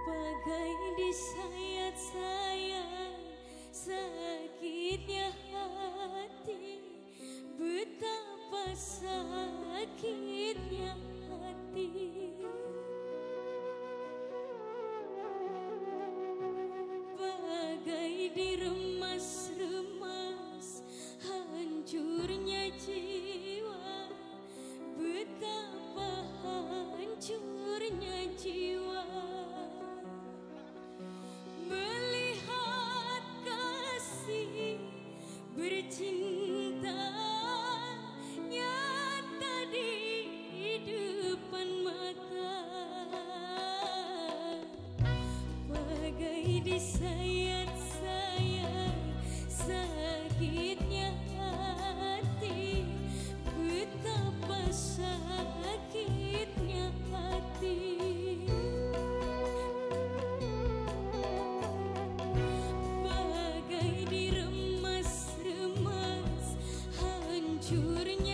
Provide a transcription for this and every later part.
Bagai disayat-sayat Sakitnya hati Betapa sakitnya di sayat sayat sakitnya hati. Betapa sakitnya hati. Bagai diremas-remas hancurnya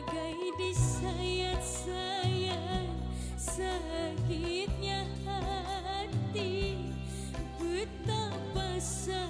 bagai disayat-sayat sakitnya hati. Buta sakit